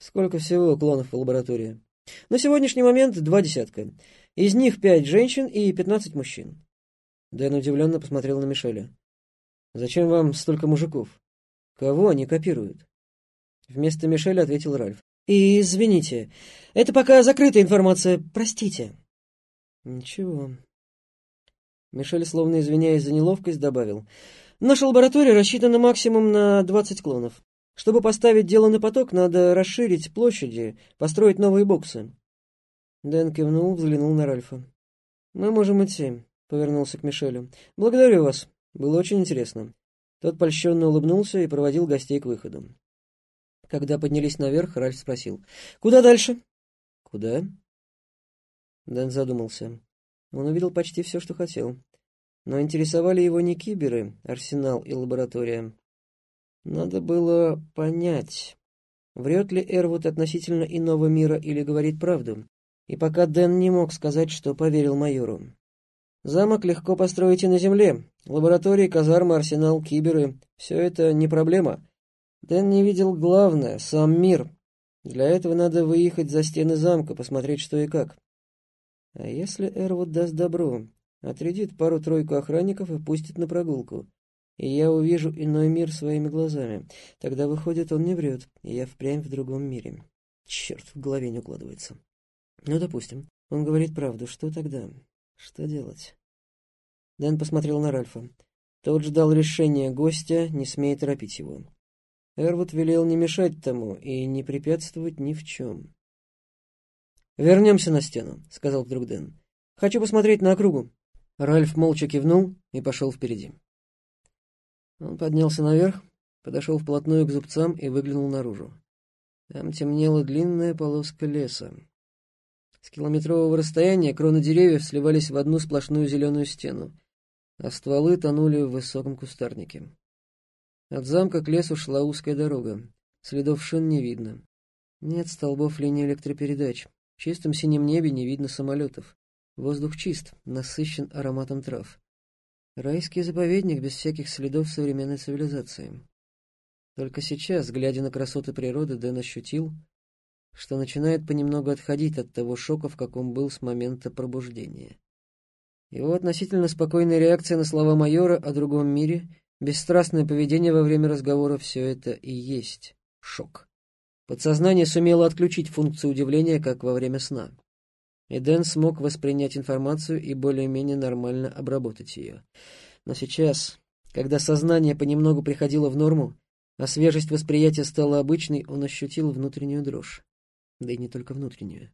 Сколько всего клонов в лаборатории? На сегодняшний момент два десятка. Из них пять женщин и пятнадцать мужчин. Дэн удивленно посмотрел на Мишеля. «Зачем вам столько мужиков? Кого они копируют?» Вместо Мишеля ответил Ральф. «И извините, это пока закрытая информация, простите». «Ничего». Мишель, словно извиняясь за неловкость, добавил. «Наша лаборатория рассчитана максимум на двадцать клонов. Чтобы поставить дело на поток, надо расширить площади, построить новые боксы. Дэн кивнул, взглянул на Ральфа. «Мы можем идти», — повернулся к Мишелю. «Благодарю вас. Было очень интересно». Тот польщенно улыбнулся и проводил гостей к выходу. Когда поднялись наверх, Ральф спросил. «Куда дальше?» «Куда?» Дэн задумался. Он увидел почти все, что хотел. Но интересовали его не киберы, арсенал и лаборатория, надо было понять, врет ли Эрвуд относительно иного мира или говорит правду. И пока Дэн не мог сказать, что поверил майору. Замок легко построить и на земле. Лаборатории, казармы, арсенал, киберы — все это не проблема. Дэн не видел главное — сам мир. Для этого надо выехать за стены замка, посмотреть, что и как. А если Эрвуд даст добро, отрядит пару-тройку охранников и пустит на прогулку? И я увижу иной мир своими глазами. Тогда, выходит, он не врет, и я впрямь в другом мире. Черт, в голове не укладывается. Ну, допустим, он говорит правду. Что тогда? Что делать? Дэн посмотрел на Ральфа. Тот ждал решения гостя, не смея торопить его. Эрвуд велел не мешать тому и не препятствовать ни в чем. «Вернемся на стену», — сказал вдруг Дэн. «Хочу посмотреть на округу». Ральф молча кивнул и пошел впереди. Он поднялся наверх, подошел вплотную к зубцам и выглянул наружу. Там темнела длинная полоска леса. С километрового расстояния кроны деревьев сливались в одну сплошную зеленую стену, а стволы тонули в высоком кустарнике. От замка к лесу шла узкая дорога. Следов шин не видно. Нет столбов линии электропередач. В чистом синем небе не видно самолетов. Воздух чист, насыщен ароматом трав. Райский заповедник без всяких следов современной цивилизации. Только сейчас, глядя на красоты природы, Дэн ощутил, что начинает понемногу отходить от того шока, в каком был с момента пробуждения. Его относительно спокойная реакция на слова майора о другом мире, бесстрастное поведение во время разговора — все это и есть шок. Подсознание сумело отключить функцию удивления, как во время сна и Дэн смог воспринять информацию и более-менее нормально обработать ее. Но сейчас, когда сознание понемногу приходило в норму, а свежесть восприятия стала обычной, он ощутил внутреннюю дрожь. Да и не только внутреннюю.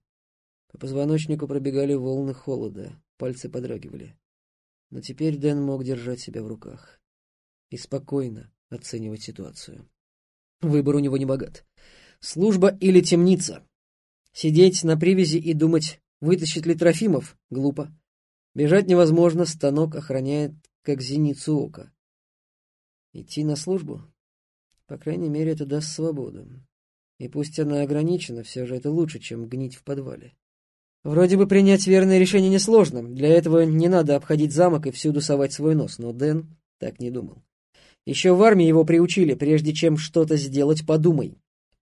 По позвоночнику пробегали волны холода, пальцы подрагивали. Но теперь Дэн мог держать себя в руках и спокойно оценивать ситуацию. Выбор у него не богат. Служба или темница. Сидеть на привязи и думать, Вытащит ли Трофимов? Глупо. Бежать невозможно, станок охраняет, как зеницу ока. Идти на службу? По крайней мере, это даст свободу. И пусть она ограничена, все же это лучше, чем гнить в подвале. Вроде бы принять верное решение несложно. Для этого не надо обходить замок и всюду совать свой нос, но Дэн так не думал. Еще в армии его приучили, прежде чем что-то сделать, подумай.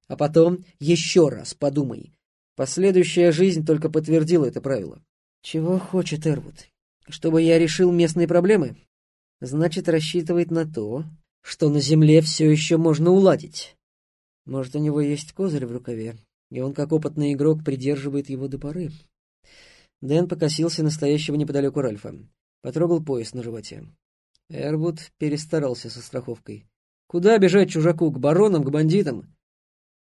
А потом еще раз подумай. Последующая жизнь только подтвердила это правило. Чего хочет Эрвуд? Чтобы я решил местные проблемы? Значит, рассчитывает на то, что на земле все еще можно уладить. Может, у него есть козырь в рукаве, и он, как опытный игрок, придерживает его до поры. Дэн покосился настоящего неподалеку Ральфа. Потрогал пояс на животе. Эрвуд перестарался со страховкой. Куда бежать чужаку? К баронам, к бандитам?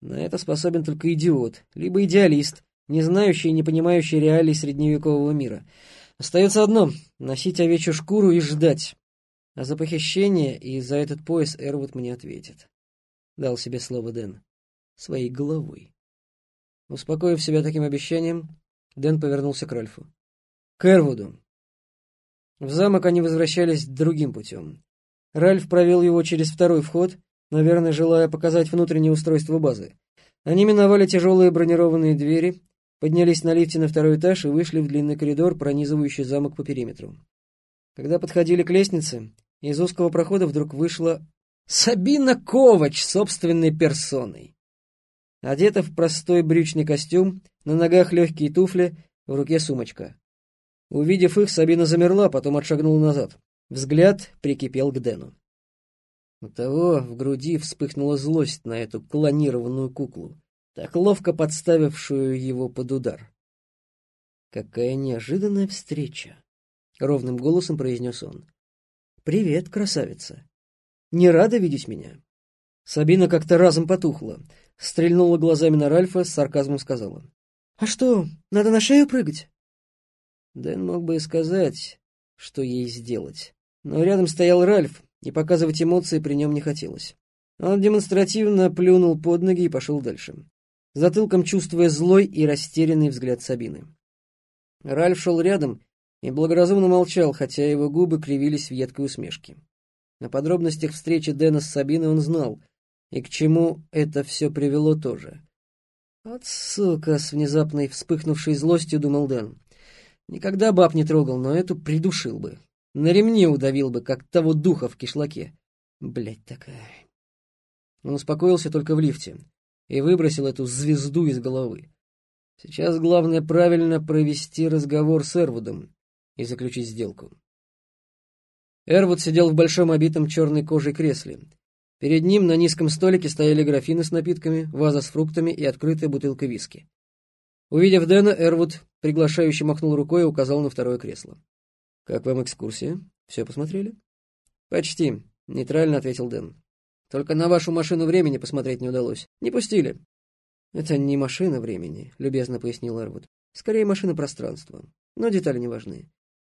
На это способен только идиот, либо идеалист, не знающий и не понимающий реалий средневекового мира. Остается одно — носить овечью шкуру и ждать. А за похищение и за этот пояс Эрвуд мне ответит. Дал себе слово Дэн. Своей головой. Успокоив себя таким обещанием, Дэн повернулся к Ральфу. К Эрвуду. В замок они возвращались другим путем. Ральф провел его через второй вход наверное, желая показать внутреннее устройство базы. Они миновали тяжелые бронированные двери, поднялись на лифте на второй этаж и вышли в длинный коридор, пронизывающий замок по периметру. Когда подходили к лестнице, из узкого прохода вдруг вышла Сабина Ковач собственной персоной. Одета в простой брючный костюм, на ногах легкие туфли, в руке сумочка. Увидев их, Сабина замерла, потом отшагнула назад. Взгляд прикипел к Дэну. У того в груди вспыхнула злость на эту клонированную куклу, так ловко подставившую его под удар. «Какая неожиданная встреча!» — ровным голосом произнес он. «Привет, красавица! Не рада видеть меня?» Сабина как-то разом потухла, стрельнула глазами на Ральфа, с сарказмом сказала. «А что, надо на шею прыгать?» Дэн мог бы и сказать, что ей сделать. Но рядом стоял Ральф, и показывать эмоции при нем не хотелось. Он демонстративно плюнул под ноги и пошел дальше, затылком чувствуя злой и растерянный взгляд Сабины. Ральф шел рядом и благоразумно молчал, хотя его губы кривились в едкой усмешке. На подробностях встречи Дэна с Сабиной он знал, и к чему это все привело тоже. «Вот сука!» — с внезапной вспыхнувшей злостью думал Дэн. «Никогда баб не трогал, но эту придушил бы. На ремне удавил бы, как того духа в кишлаке. Блять такая!» Он успокоился только в лифте и выбросил эту звезду из головы. Сейчас главное правильно провести разговор с Эрвудом и заключить сделку. Эрвуд сидел в большом обитом черной кожей кресле. Перед ним на низком столике стояли графины с напитками, ваза с фруктами и открытая бутылка виски. Увидев Дэна, Эрвуд приглашающе махнул рукой и указал на второе кресло. «Как вам экскурсия? Все посмотрели?» «Почти», — нейтрально ответил Дэн. «Только на вашу машину времени посмотреть не удалось. Не пустили». «Это не машина времени», — любезно пояснил Эрвуд. «Скорее машина пространства. Но детали не важны.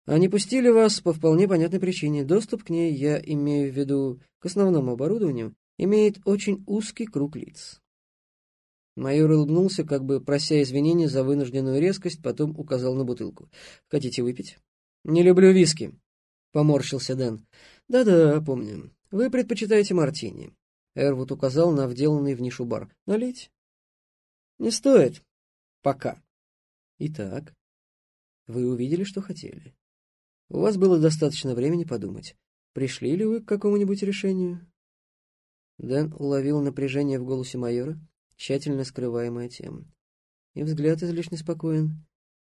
Они пустили вас по вполне понятной причине. Доступ к ней, я имею в виду к основному оборудованию, имеет очень узкий круг лиц. Майор улыбнулся, как бы прося извинения за вынужденную резкость, потом указал на бутылку. «Хотите выпить?» «Не люблю виски», — поморщился Дэн. «Да-да, помню. Вы предпочитаете мартини». Эрвуд указал на вделанный в нишу бар. «Налить?» «Не стоит. Пока». «Итак, вы увидели, что хотели. У вас было достаточно времени подумать. Пришли ли вы к какому-нибудь решению?» Дэн уловил напряжение в голосе майора, тщательно скрываемое тем. И взгляд излишне спокоен.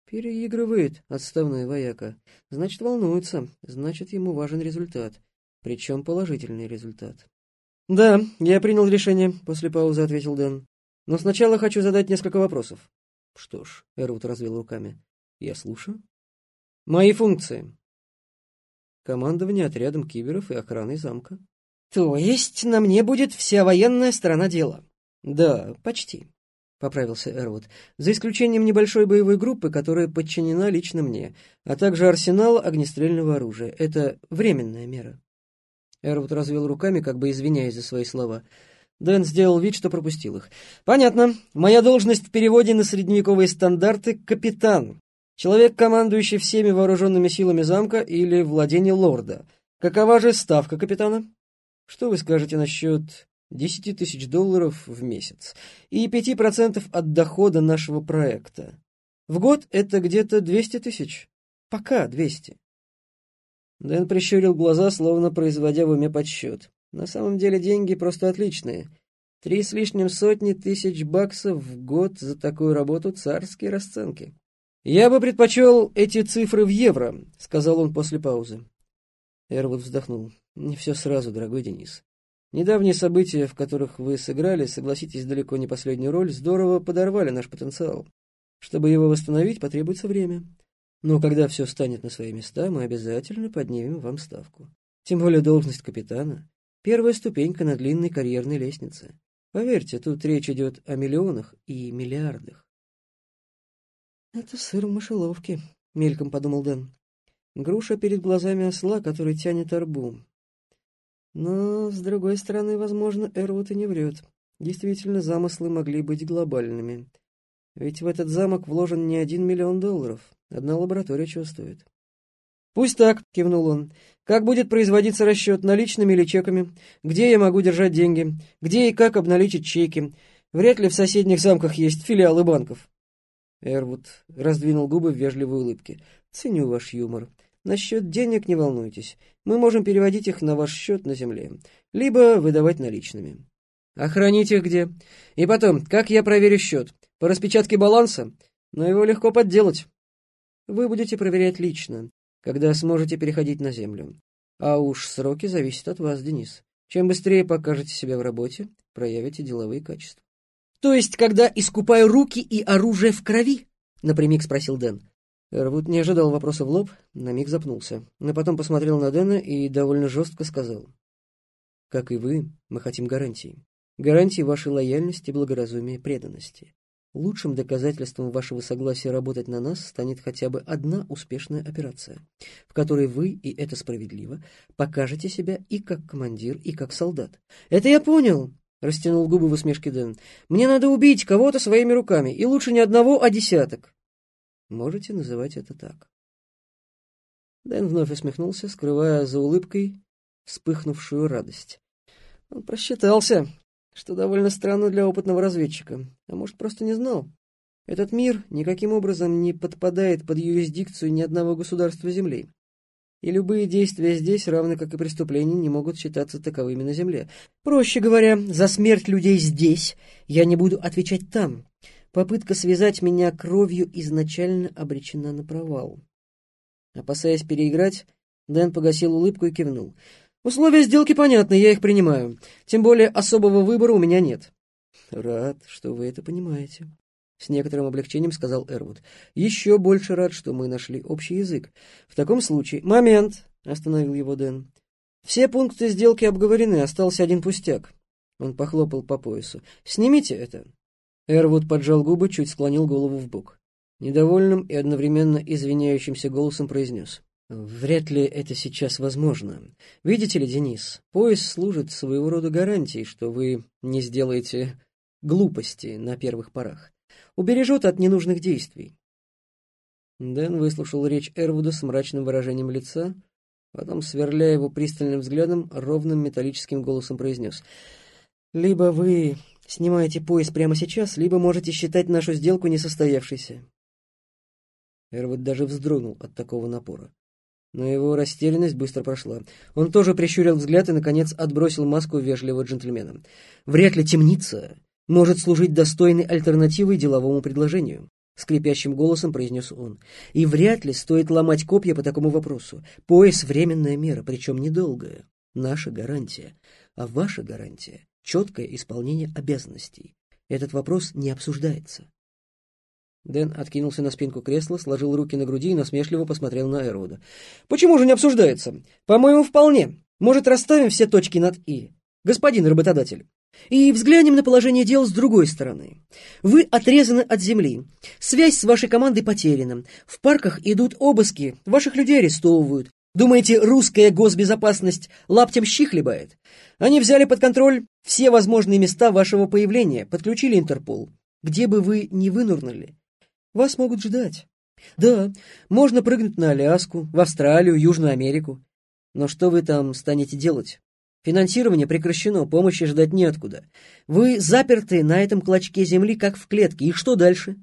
Переигрывает отставной вояка. Значит, волнуется. Значит, ему важен результат. Причем положительный результат. «Да, я принял решение», — после паузы ответил Дэн. «Но сначала хочу задать несколько вопросов». «Что ж», — Эрут развел руками. «Я слушаю». «Мои функции командование отрядом киберов и охраной замка. То есть на мне будет вся военная сторона дела? Да, почти, поправился Эрвуд, за исключением небольшой боевой группы, которая подчинена лично мне, а также арсенала огнестрельного оружия. Это временная мера. Эрвуд развел руками, как бы извиняясь за свои слова. Дэн сделал вид, что пропустил их. «Понятно. Моя должность в переводе на средневековые стандарты — капитан. Человек, командующий всеми вооруженными силами замка или владения лорда. Какова же ставка капитана? Что вы скажете насчет десяти тысяч долларов в месяц и пяти процентов от дохода нашего проекта? В год это где-то двести тысяч. Пока двести. Дэн прищурил глаза, словно производя в уме подсчет. На самом деле деньги просто отличные. Три с лишним сотни тысяч баксов в год за такую работу царские расценки. «Я бы предпочел эти цифры в евро», — сказал он после паузы. Эрвуд вздохнул. «Не все сразу, дорогой Денис. Недавние события, в которых вы сыграли, согласитесь, далеко не последнюю роль, здорово подорвали наш потенциал. Чтобы его восстановить, потребуется время. Но когда все станет на свои места, мы обязательно поднимем вам ставку. Тем более должность капитана — первая ступенька на длинной карьерной лестнице. Поверьте, тут речь идет о миллионах и миллиардах. «Это сыр в мышеловке», — мельком подумал Дэн. «Груша перед глазами осла, который тянет арбу». Но, с другой стороны, возможно, Эрвуд и не врет. Действительно, замыслы могли быть глобальными. Ведь в этот замок вложен не один миллион долларов. Одна лаборатория стоит. «Пусть так», — кивнул он. «Как будет производиться расчет, наличными или чеками? Где я могу держать деньги? Где и как обналичить чеки? Вряд ли в соседних замках есть филиалы банков». Эрвуд раздвинул губы в вежливой улыбке. «Ценю ваш юмор. Насчет денег не волнуйтесь. Мы можем переводить их на ваш счет на земле, либо выдавать наличными». А их где? И потом, как я проверю счет? По распечатке баланса? Но его легко подделать. Вы будете проверять лично, когда сможете переходить на землю. А уж сроки зависят от вас, Денис. Чем быстрее покажете себя в работе, проявите деловые качества. То есть, когда искупаю руки и оружие в крови? Напрямик спросил Дэн. Эрвуд не ожидал вопроса в лоб, на миг запнулся, но потом посмотрел на Дэна и довольно жестко сказал. «Как и вы, мы хотим гарантий. Гарантии вашей лояльности, благоразумия преданности. Лучшим доказательством вашего согласия работать на нас станет хотя бы одна успешная операция, в которой вы, и это справедливо, покажете себя и как командир, и как солдат. «Это я понял!» — растянул губы в усмешке Дэн. «Мне надо убить кого-то своими руками, и лучше не одного, а десяток». Можете называть это так. Дэн вновь усмехнулся, скрывая за улыбкой вспыхнувшую радость. Он просчитался, что довольно странно для опытного разведчика, а может, просто не знал. Этот мир никаким образом не подпадает под юрисдикцию ни одного государства Земли. И любые действия здесь, равно как и преступления, не могут считаться таковыми на Земле. Проще говоря, за смерть людей здесь я не буду отвечать там, Попытка связать меня кровью изначально обречена на провал. Опасаясь переиграть, Дэн погасил улыбку и кивнул. «Условия сделки понятны, я их принимаю. Тем более особого выбора у меня нет». «Рад, что вы это понимаете», — с некоторым облегчением сказал Эрвуд. «Еще больше рад, что мы нашли общий язык. В таком случае...» «Момент!» — остановил его Дэн. «Все пункты сделки обговорены, остался один пустяк». Он похлопал по поясу. «Снимите это». Эрвуд поджал губы, чуть склонил голову в бок. Недовольным и одновременно извиняющимся голосом произнес. «Вряд ли это сейчас возможно. Видите ли, Денис, пояс служит своего рода гарантией, что вы не сделаете глупости на первых порах. Убережет от ненужных действий». Дэн выслушал речь Эрвуда с мрачным выражением лица, потом, сверляя его пристальным взглядом, ровным металлическим голосом произнес. «Либо вы Снимаете пояс прямо сейчас, либо можете считать нашу сделку несостоявшейся. Эрвуд даже вздрогнул от такого напора. Но его растерянность быстро прошла. Он тоже прищурил взгляд и, наконец, отбросил маску вежливого джентльмена. «Вряд ли темница может служить достойной альтернативой деловому предложению», — скрипящим голосом произнес он. «И вряд ли стоит ломать копья по такому вопросу. Пояс — временная мера, причем недолгая. Наша гарантия. А ваша гарантия четкое исполнение обязанностей. Этот вопрос не обсуждается. Дэн откинулся на спинку кресла, сложил руки на груди и насмешливо посмотрел на Эрвуда. «Почему же не обсуждается? По-моему, вполне. Может, расставим все точки над «и». Господин работодатель. И взглянем на положение дел с другой стороны. Вы отрезаны от земли. Связь с вашей командой потеряна. В парках идут обыски, ваших людей арестовывают. Думаете, русская госбезопасность лаптем щи хлебает? Они взяли под контроль все возможные места вашего появления, подключили Интерпол. Где бы вы ни вынурнули, вас могут ждать. Да, можно прыгнуть на Аляску, в Австралию, Южную Америку. Но что вы там станете делать? Финансирование прекращено, помощи ждать неоткуда. Вы заперты на этом клочке земли, как в клетке. И что дальше?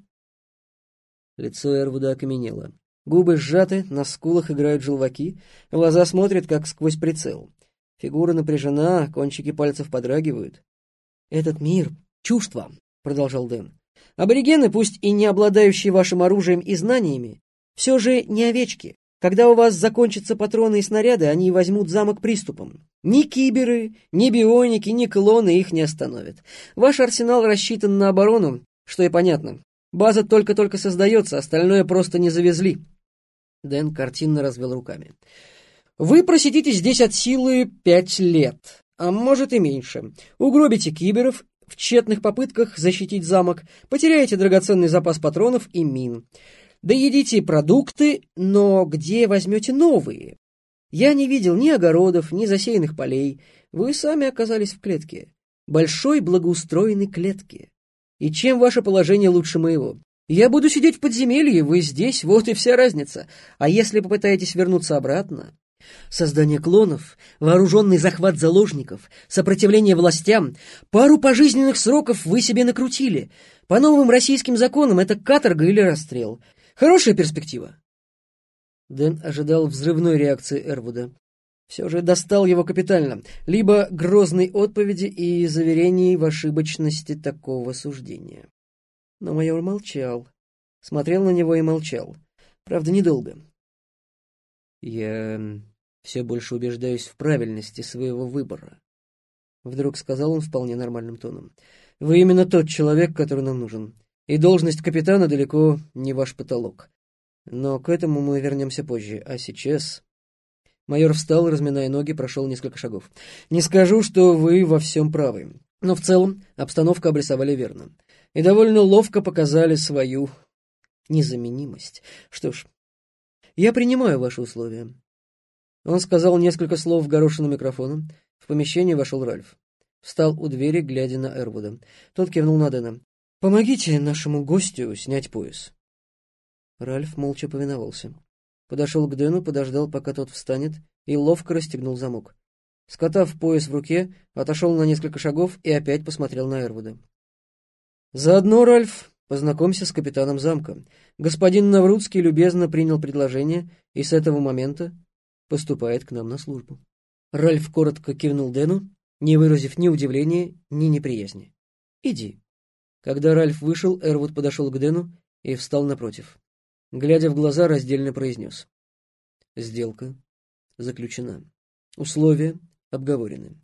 Лицо Эрвуда окаменело. Губы сжаты, на скулах играют желваки, глаза смотрят, как сквозь прицел. Фигура напряжена, кончики пальцев подрагивают. «Этот мир — чушь вам», — продолжал Дэн. «Аборигены, пусть и не обладающие вашим оружием и знаниями, все же не овечки. Когда у вас закончатся патроны и снаряды, они возьмут замок приступом. Ни киберы, ни бионики, ни клоны их не остановят. Ваш арсенал рассчитан на оборону, что и понятно. База только-только создается, остальное просто не завезли. Дэн картинно развел руками. «Вы просидите здесь от силы пять лет, а может и меньше. Угробите киберов в тщетных попытках защитить замок, потеряете драгоценный запас патронов и мин. Доедите продукты, но где возьмете новые? Я не видел ни огородов, ни засеянных полей. Вы сами оказались в клетке. Большой благоустроенной клетке. И чем ваше положение лучше моего? Я буду сидеть в подземелье, вы здесь, вот и вся разница. А если попытаетесь вернуться обратно? Создание клонов, вооруженный захват заложников, сопротивление властям, пару пожизненных сроков вы себе накрутили. По новым российским законам это каторга или расстрел. Хорошая перспектива. Дэн ожидал взрывной реакции Эрвуда. все же достал его капитально, либо грозной отповеди и заверений в ошибочности такого суждения. Но майор молчал, смотрел на него и молчал. Правда, недолго. «Я все больше убеждаюсь в правильности своего выбора», — вдруг сказал он вполне нормальным тоном. «Вы именно тот человек, который нам нужен, и должность капитана далеко не ваш потолок. Но к этому мы вернемся позже, а сейчас...» Майор встал, разминая ноги, прошел несколько шагов. «Не скажу, что вы во всем правы, но в целом обстановку обрисовали верно. И довольно ловко показали свою незаменимость. Что ж, я принимаю ваши условия». Он сказал несколько слов в горошину микрофона. В помещение вошел Ральф. Встал у двери, глядя на Эрвуда. Тот кивнул на Дэна. «Помогите нашему гостю снять пояс». Ральф молча повиновался. Подошел к Дэну, подождал, пока тот встанет, и ловко расстегнул замок. Скотав пояс в руке, отошел на несколько шагов и опять посмотрел на Эрвуда. «Заодно, Ральф, познакомься с капитаном замка. Господин Наврудский любезно принял предложение и с этого момента поступает к нам на службу». Ральф коротко кивнул Дэну, не выразив ни удивления, ни неприязни. «Иди». Когда Ральф вышел, Эрвуд подошел к Дэну и встал напротив глядя в глаза, раздельно произнес. Сделка заключена. Условия обговорены.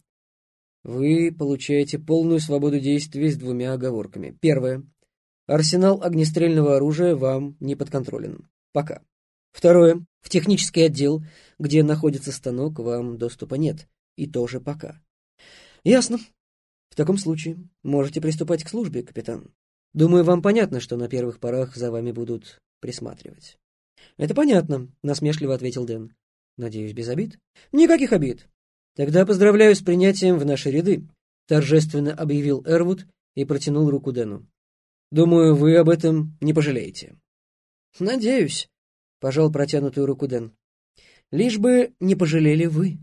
Вы получаете полную свободу действий с двумя оговорками. Первое. Арсенал огнестрельного оружия вам не подконтролен. Пока. Второе. В технический отдел, где находится станок, вам доступа нет. И тоже пока. Ясно. В таком случае можете приступать к службе, капитан. Думаю, вам понятно, что на первых порах за вами будут присматривать. «Это понятно», — насмешливо ответил Дэн. «Надеюсь, без обид?» «Никаких обид. Тогда поздравляю с принятием в наши ряды», — торжественно объявил Эрвуд и протянул руку Дэну. «Думаю, вы об этом не пожалеете». «Надеюсь», — пожал протянутую руку Дэн. «Лишь бы не пожалели вы».